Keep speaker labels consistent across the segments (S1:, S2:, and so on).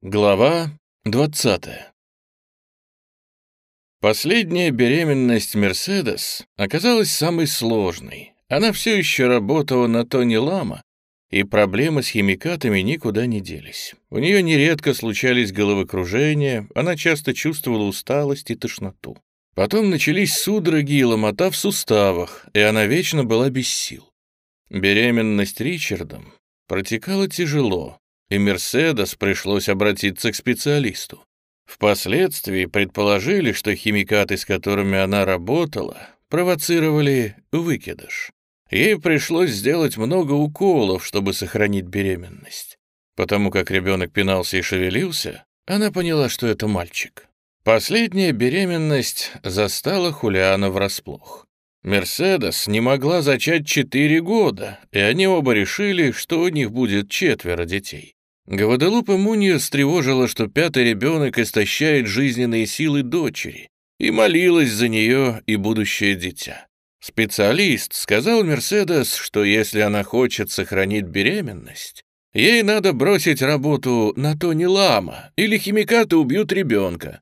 S1: Глава 20 Последняя беременность Мерседес оказалась самой сложной. Она все еще работала на Тони Лама, и проблемы с химикатами никуда не делись. У нее нередко случались головокружения, она часто чувствовала усталость и тошноту. Потом начались судороги и ломота в суставах, и она вечно была без сил. Беременность Ричардом протекала тяжело, и Мерседес пришлось обратиться к специалисту. Впоследствии предположили, что химикаты, с которыми она работала, провоцировали выкидыш. Ей пришлось сделать много уколов, чтобы сохранить беременность. Потому как ребенок пинался и шевелился, она поняла, что это мальчик. Последняя беременность застала Хулиана врасплох. Мерседес не могла зачать четыре года, и они оба решили, что у них будет четверо детей. Гваделупа Мунья встревожила, что пятый ребенок истощает жизненные силы дочери, и молилась за нее и будущее дитя. Специалист сказал Мерседес, что если она хочет сохранить беременность, ей надо бросить работу на Тони Лама, или химикаты убьют ребенка.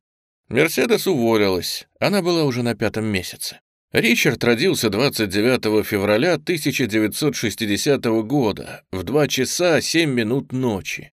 S1: Мерседес уволилась, она была уже на пятом месяце. Ричард родился 29 февраля 1960 года в 2 часа 7 минут ночи.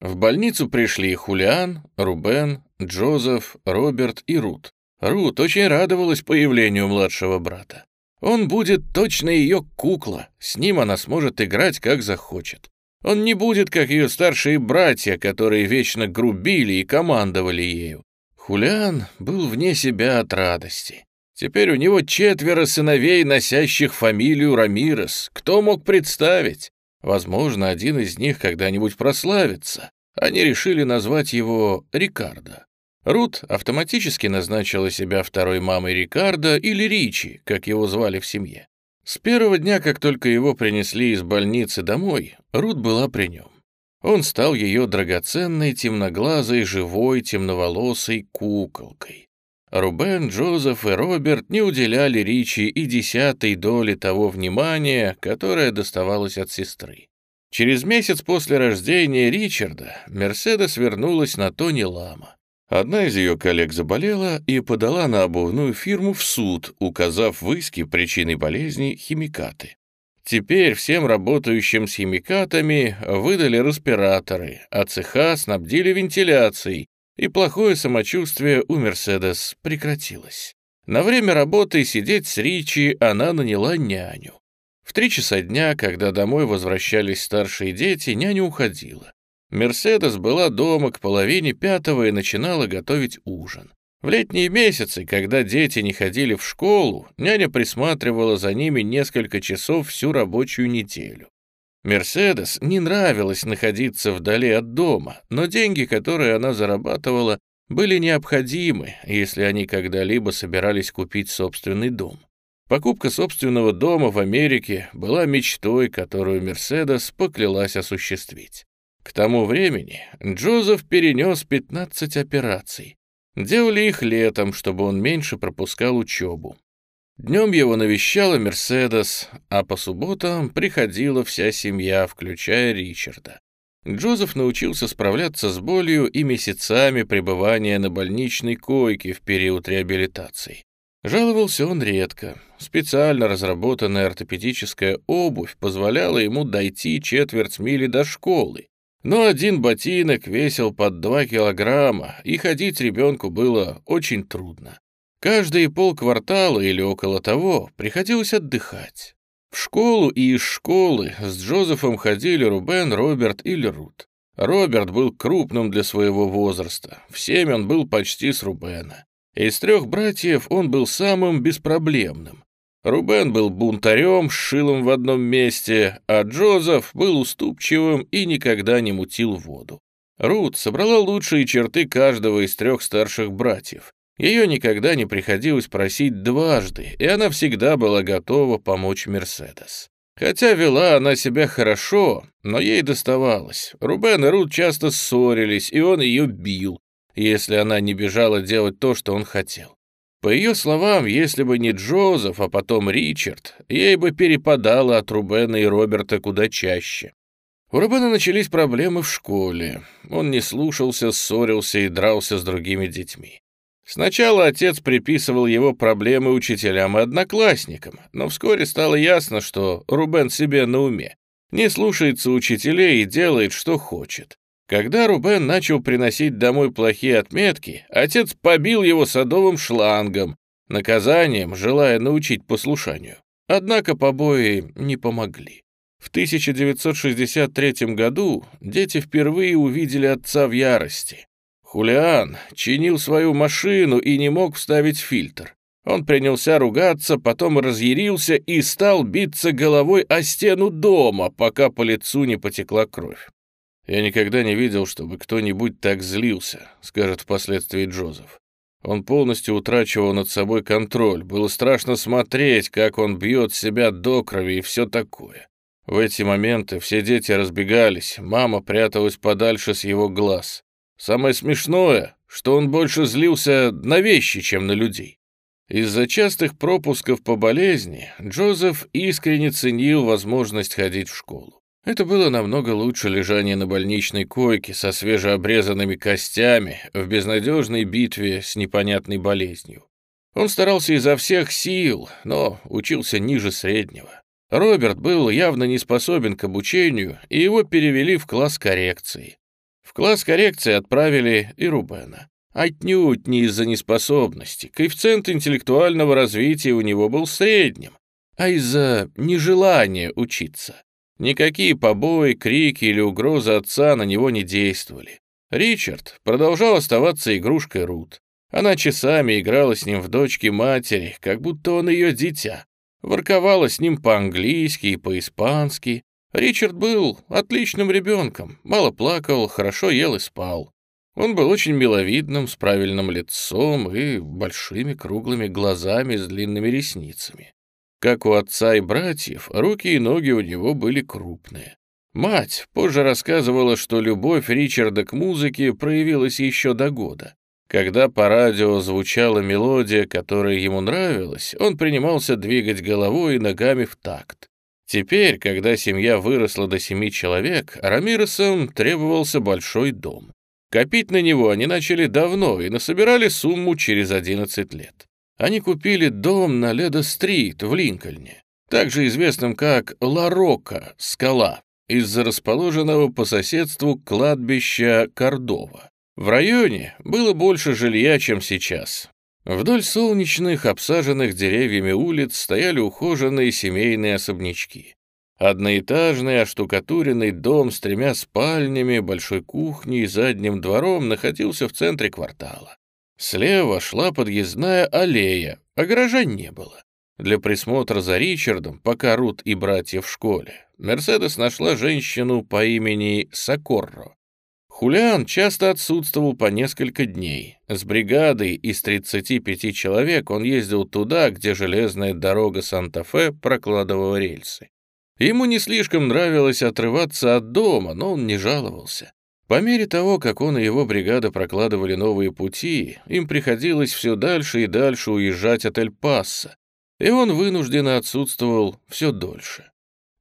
S1: В больницу пришли Хулиан, Рубен, Джозеф, Роберт и Рут. Рут очень радовалась появлению младшего брата. Он будет точно ее кукла, с ним она сможет играть как захочет. Он не будет, как ее старшие братья, которые вечно грубили и командовали ею. Хулиан был вне себя от радости. Теперь у него четверо сыновей, носящих фамилию Рамирес. Кто мог представить? Возможно, один из них когда-нибудь прославится. Они решили назвать его Рикардо. Рут автоматически назначила себя второй мамой Рикардо или Ричи, как его звали в семье. С первого дня, как только его принесли из больницы домой, Рут была при нем. Он стал ее драгоценной, темноглазой, живой, темноволосой куколкой. Рубен, Джозеф и Роберт не уделяли Ричи и десятой доли того внимания, которое доставалось от сестры. Через месяц после рождения Ричарда Мерседес вернулась на Тони Лама. Одна из ее коллег заболела и подала на обувную фирму в суд, указав в иске причиной болезни химикаты. Теперь всем работающим с химикатами выдали респираторы, а цеха снабдили вентиляцией, и плохое самочувствие у Мерседес прекратилось. На время работы сидеть с Ричи она наняла няню. В три часа дня, когда домой возвращались старшие дети, няня уходила. Мерседес была дома к половине пятого и начинала готовить ужин. В летние месяцы, когда дети не ходили в школу, няня присматривала за ними несколько часов всю рабочую неделю. Мерседес не нравилось находиться вдали от дома, но деньги, которые она зарабатывала, были необходимы, если они когда-либо собирались купить собственный дом. Покупка собственного дома в Америке была мечтой, которую Мерседес поклялась осуществить. К тому времени Джозеф перенес 15 операций. Делали их летом, чтобы он меньше пропускал учебу. Днем его навещала Мерседес, а по субботам приходила вся семья, включая Ричарда. Джозеф научился справляться с болью и месяцами пребывания на больничной койке в период реабилитации. Жаловался он редко. Специально разработанная ортопедическая обувь позволяла ему дойти четверть мили до школы. Но один ботинок весил под 2 килограмма, и ходить ребенку было очень трудно. Каждые полквартала или около того приходилось отдыхать. В школу и из школы с Джозефом ходили Рубен, Роберт или Рут. Роберт был крупным для своего возраста, в семь он был почти с Рубена. Из трех братьев он был самым беспроблемным. Рубен был бунтарем с шилом в одном месте, а Джозеф был уступчивым и никогда не мутил воду. Рут собрала лучшие черты каждого из трех старших братьев. Ее никогда не приходилось просить дважды, и она всегда была готова помочь Мерседес. Хотя вела она себя хорошо, но ей доставалось. Рубен и Рут часто ссорились, и он ее бил, если она не бежала делать то, что он хотел. По ее словам, если бы не Джозеф, а потом Ричард, ей бы перепадало от Рубена и Роберта куда чаще. У Рубена начались проблемы в школе. Он не слушался, ссорился и дрался с другими детьми. Сначала отец приписывал его проблемы учителям и одноклассникам, но вскоре стало ясно, что Рубен себе на уме. Не слушается учителей и делает, что хочет. Когда Рубен начал приносить домой плохие отметки, отец побил его садовым шлангом, наказанием, желая научить послушанию. Однако побои не помогли. В 1963 году дети впервые увидели отца в ярости. Хулиан чинил свою машину и не мог вставить фильтр. Он принялся ругаться, потом разъярился и стал биться головой о стену дома, пока по лицу не потекла кровь. «Я никогда не видел, чтобы кто-нибудь так злился», — скажет впоследствии Джозеф. Он полностью утрачивал над собой контроль. Было страшно смотреть, как он бьет себя до крови и все такое. В эти моменты все дети разбегались, мама пряталась подальше с его глаз. Самое смешное, что он больше злился на вещи, чем на людей. Из-за частых пропусков по болезни Джозеф искренне ценил возможность ходить в школу. Это было намного лучше лежания на больничной койке со свежеобрезанными костями в безнадежной битве с непонятной болезнью. Он старался изо всех сил, но учился ниже среднего. Роберт был явно не способен к обучению, и его перевели в класс коррекции. В класс коррекции отправили и Рубена. Отнюдь не из-за неспособности. Коэффициент интеллектуального развития у него был средним, а из-за нежелания учиться. Никакие побои, крики или угрозы отца на него не действовали. Ричард продолжал оставаться игрушкой Рут. Она часами играла с ним в дочке матери, как будто он ее дитя ворковала с ним по-английски и по-испански. Ричард был отличным ребенком, мало плакал, хорошо ел и спал. Он был очень миловидным, с правильным лицом и большими круглыми глазами с длинными ресницами. Как у отца и братьев, руки и ноги у него были крупные. Мать позже рассказывала, что любовь Ричарда к музыке проявилась еще до года. Когда по радио звучала мелодия, которая ему нравилась, он принимался двигать головой и ногами в такт. Теперь, когда семья выросла до семи человек, Рамиресам требовался большой дом. Копить на него они начали давно и насобирали сумму через 11 лет. Они купили дом на Леда-стрит в Линкольне, также известном как Ла-Рока, скала, из-за расположенного по соседству кладбища Кордова. В районе было больше жилья, чем сейчас. Вдоль солнечных, обсаженных деревьями улиц стояли ухоженные семейные особнячки. Одноэтажный оштукатуренный дом с тремя спальнями, большой кухней и задним двором находился в центре квартала. Слева шла подъездная аллея, а гаража не было. Для присмотра за Ричардом, пока Рут и братья в школе, Мерседес нашла женщину по имени Сокорро. Хулиан часто отсутствовал по несколько дней. С бригадой из 35 человек он ездил туда, где железная дорога Санта-Фе прокладывала рельсы. Ему не слишком нравилось отрываться от дома, но он не жаловался. По мере того, как он и его бригада прокладывали новые пути, им приходилось все дальше и дальше уезжать от Эль-Пасса, и он вынужденно отсутствовал все дольше.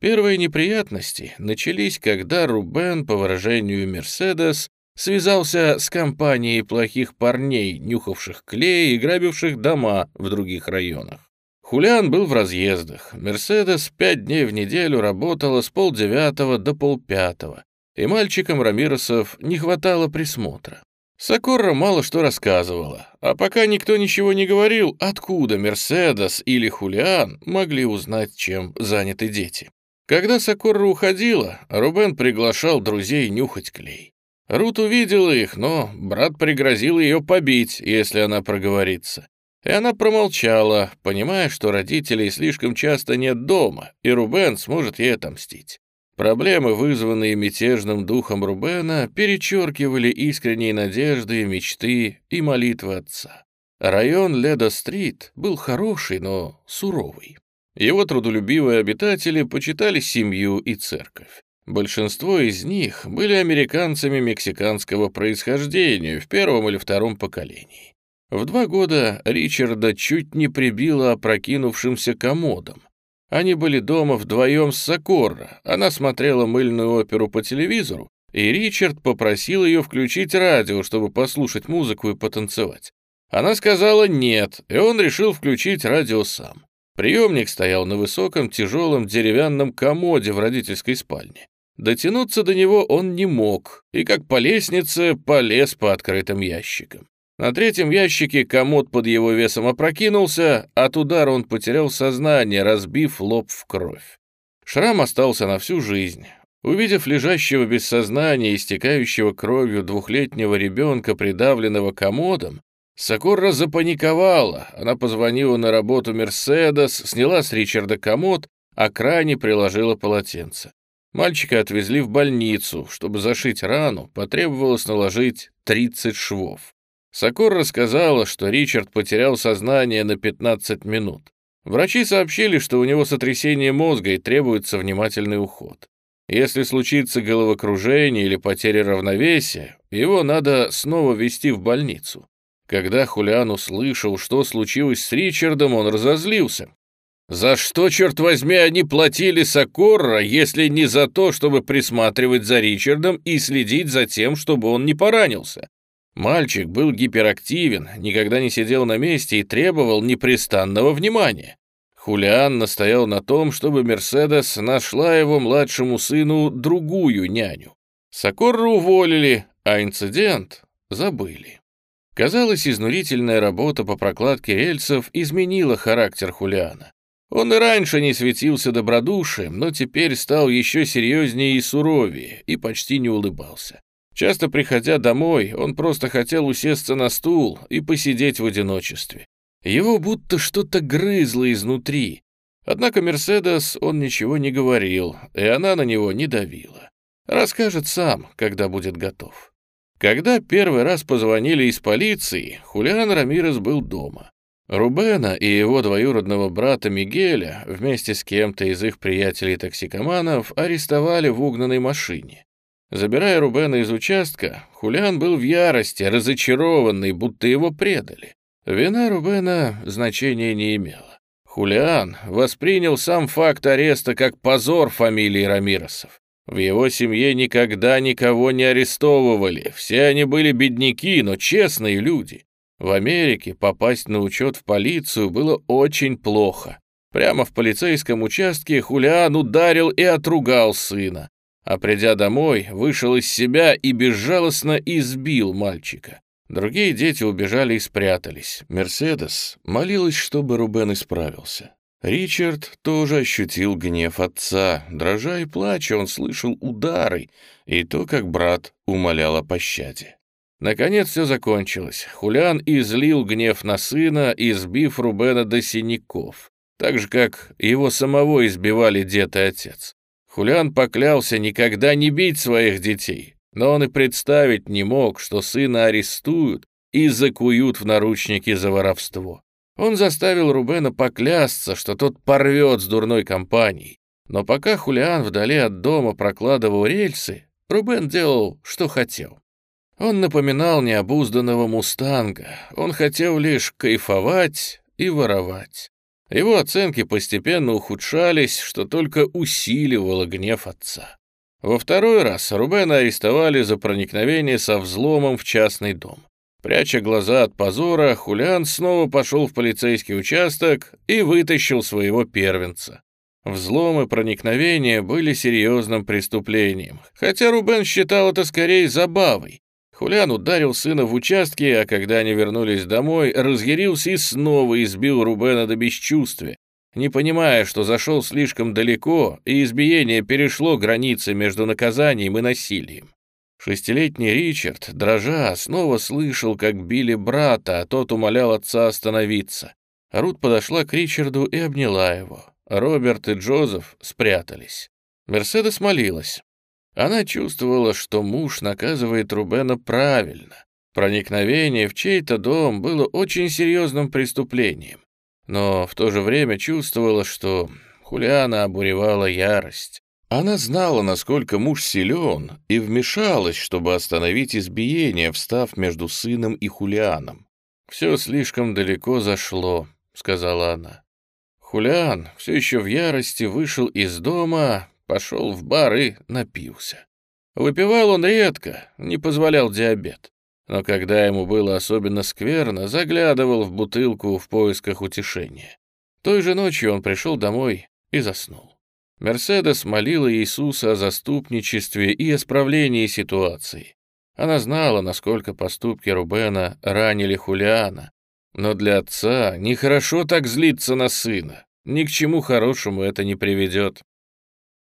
S1: Первые неприятности начались, когда Рубен, по выражению Мерседес, связался с компанией плохих парней, нюхавших клей и грабивших дома в других районах. Хулиан был в разъездах. Мерседес пять дней в неделю работала с полдевятого до полпятого, и мальчикам Рамиросов не хватало присмотра. Сокорра мало что рассказывала, а пока никто ничего не говорил, откуда Мерседес или Хулиан могли узнать, чем заняты дети. Когда Сокорра уходила, Рубен приглашал друзей нюхать клей. Рут увидела их, но брат пригрозил ее побить, если она проговорится. И она промолчала, понимая, что родителей слишком часто нет дома, и Рубен сможет ей отомстить. Проблемы, вызванные мятежным духом Рубена, перечеркивали искренние надежды, мечты и молитвы отца. Район Леда-стрит был хороший, но суровый. Его трудолюбивые обитатели почитали семью и церковь. Большинство из них были американцами мексиканского происхождения в первом или втором поколении. В два года Ричарда чуть не прибило опрокинувшимся комодом. Они были дома вдвоем с Сокорро. Она смотрела мыльную оперу по телевизору, и Ричард попросил ее включить радио, чтобы послушать музыку и потанцевать. Она сказала «нет», и он решил включить радио сам. Приемник стоял на высоком тяжелом деревянном комоде в родительской спальне. Дотянуться до него он не мог, и как по лестнице полез по открытым ящикам. На третьем ящике комод под его весом опрокинулся, от удара он потерял сознание, разбив лоб в кровь. Шрам остался на всю жизнь. Увидев лежащего без сознания истекающего кровью двухлетнего ребенка, придавленного комодом, Сокорра запаниковала. Она позвонила на работу «Мерседес», сняла с Ричарда комод, а к ране приложила полотенце. Мальчика отвезли в больницу. Чтобы зашить рану, потребовалось наложить 30 швов. Сокор рассказала, что Ричард потерял сознание на 15 минут. Врачи сообщили, что у него сотрясение мозга и требуется внимательный уход. Если случится головокружение или потеря равновесия, его надо снова везти в больницу. Когда Хулиан услышал, что случилось с Ричардом, он разозлился. За что, черт возьми, они платили Сокорра, если не за то, чтобы присматривать за Ричардом и следить за тем, чтобы он не поранился? Мальчик был гиперактивен, никогда не сидел на месте и требовал непрестанного внимания. Хулиан настоял на том, чтобы Мерседес нашла его младшему сыну другую няню. Сокорра уволили, а инцидент забыли. Казалось, изнурительная работа по прокладке рельсов изменила характер Хулиана. Он и раньше не светился добродушием, но теперь стал еще серьезнее и суровее, и почти не улыбался. Часто приходя домой, он просто хотел усесться на стул и посидеть в одиночестве. Его будто что-то грызло изнутри. Однако Мерседес он ничего не говорил, и она на него не давила. Расскажет сам, когда будет готов. Когда первый раз позвонили из полиции, Хулиан Рамирес был дома. Рубена и его двоюродного брата Мигеля вместе с кем-то из их приятелей-токсикоманов арестовали в угнанной машине. Забирая Рубена из участка, Хулиан был в ярости, разочарованный, будто его предали. Вина Рубена значения не имела. Хулиан воспринял сам факт ареста как позор фамилии Рамиросов. В его семье никогда никого не арестовывали, все они были бедняки, но честные люди. В Америке попасть на учет в полицию было очень плохо. Прямо в полицейском участке Хулиан ударил и отругал сына, а придя домой, вышел из себя и безжалостно избил мальчика. Другие дети убежали и спрятались. Мерседес молилась, чтобы Рубен исправился. Ричард тоже ощутил гнев отца. Дрожа и плача, он слышал удары и то, как брат умолял о пощаде. Наконец все закончилось. Хулиан излил гнев на сына, избив Рубена до синяков, так же, как его самого избивали дед и отец. Хулиан поклялся никогда не бить своих детей, но он и представить не мог, что сына арестуют и закуют в наручники за воровство. Он заставил Рубена поклясться, что тот порвет с дурной компанией. Но пока Хулиан вдали от дома прокладывал рельсы, Рубен делал, что хотел. Он напоминал необузданного мустанга. Он хотел лишь кайфовать и воровать. Его оценки постепенно ухудшались, что только усиливало гнев отца. Во второй раз Рубена арестовали за проникновение со взломом в частный дом. Пряча глаза от позора, Хулиан снова пошел в полицейский участок и вытащил своего первенца. Взлом и проникновение были серьезным преступлением, хотя Рубен считал это скорее забавой. Хулиан ударил сына в участке, а когда они вернулись домой, разъярился и снова избил Рубена до бесчувствия, не понимая, что зашел слишком далеко, и избиение перешло границы между наказанием и насилием. Шестилетний Ричард, дрожа, снова слышал, как били брата, а тот умолял отца остановиться. Рут подошла к Ричарду и обняла его. Роберт и Джозеф спрятались. Мерседес молилась. Она чувствовала, что муж наказывает Рубена правильно. Проникновение в чей-то дом было очень серьезным преступлением. Но в то же время чувствовала, что Хулиана обуревала ярость. Она знала, насколько муж силен, и вмешалась, чтобы остановить избиение, встав между сыном и Хулианом. «Все слишком далеко зашло», — сказала она. Хулиан все еще в ярости вышел из дома, пошел в бар и напился. Выпивал он редко, не позволял диабет. Но когда ему было особенно скверно, заглядывал в бутылку в поисках утешения. Той же ночью он пришел домой и заснул. Мерседес молила Иисуса о заступничестве и исправлении ситуации. Она знала, насколько поступки Рубена ранили Хулиана, но для отца нехорошо так злиться на сына. Ни к чему хорошему это не приведет.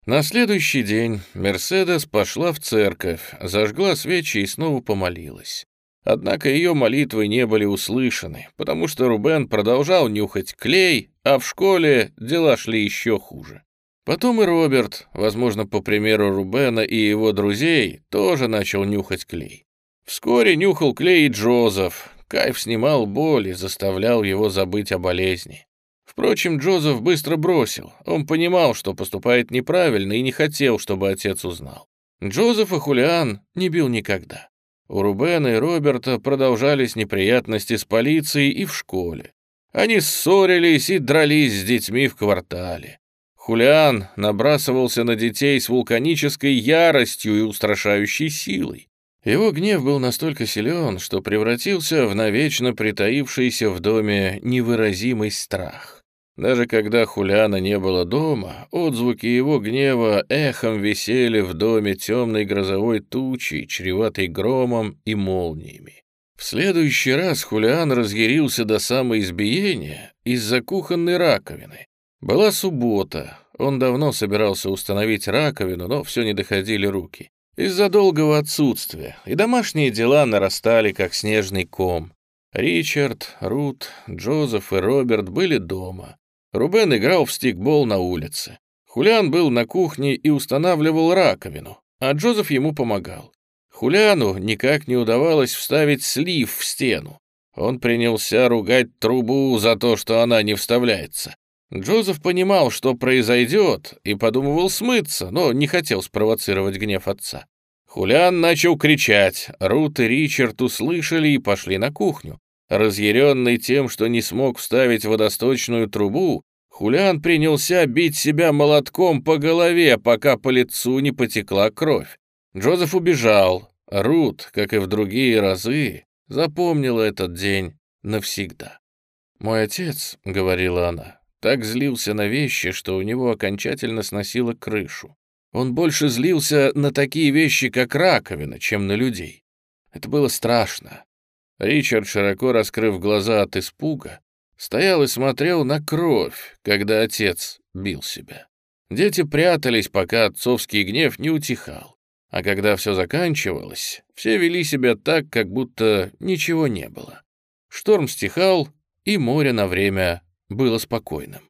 S1: На следующий день Мерседес пошла в церковь, зажгла свечи и снова помолилась. Однако ее молитвы не были услышаны, потому что Рубен продолжал нюхать клей, а в школе дела шли еще хуже. Потом и Роберт, возможно, по примеру Рубена и его друзей, тоже начал нюхать клей. Вскоре нюхал клей и Джозеф. Кайф снимал боль и заставлял его забыть о болезни. Впрочем, Джозеф быстро бросил. Он понимал, что поступает неправильно и не хотел, чтобы отец узнал. Джозеф и Хулиан не бил никогда. У Рубена и Роберта продолжались неприятности с полицией и в школе. Они ссорились и дрались с детьми в квартале. Хулиан набрасывался на детей с вулканической яростью и устрашающей силой. Его гнев был настолько силен, что превратился в навечно притаившийся в доме невыразимый страх. Даже когда Хулиана не было дома, отзвуки его гнева эхом висели в доме темной грозовой тучей, чреватой громом и молниями. В следующий раз Хулиан разъярился до самоизбиения из-за кухонной раковины. Была суббота, он давно собирался установить раковину, но все не доходили руки. Из-за долгого отсутствия, и домашние дела нарастали, как снежный ком. Ричард, Рут, Джозеф и Роберт были дома. Рубен играл в стикбол на улице. Хулиан был на кухне и устанавливал раковину, а Джозеф ему помогал. Хулиану никак не удавалось вставить слив в стену. Он принялся ругать трубу за то, что она не вставляется. Джозеф понимал, что произойдет, и подумывал смыться, но не хотел спровоцировать гнев отца. Хулиан начал кричать, Рут и Ричард услышали и пошли на кухню. Разъяренный тем, что не смог вставить водосточную трубу, Хулиан принялся бить себя молотком по голове, пока по лицу не потекла кровь. Джозеф убежал. Рут, как и в другие разы, запомнила этот день навсегда. «Мой отец», — говорила она, — так злился на вещи, что у него окончательно сносило крышу. Он больше злился на такие вещи, как раковина, чем на людей. Это было страшно. Ричард, широко раскрыв глаза от испуга, стоял и смотрел на кровь, когда отец бил себя. Дети прятались, пока отцовский гнев не утихал. А когда все заканчивалось, все вели себя так, как будто ничего не было. Шторм стихал, и море на время было спокойным.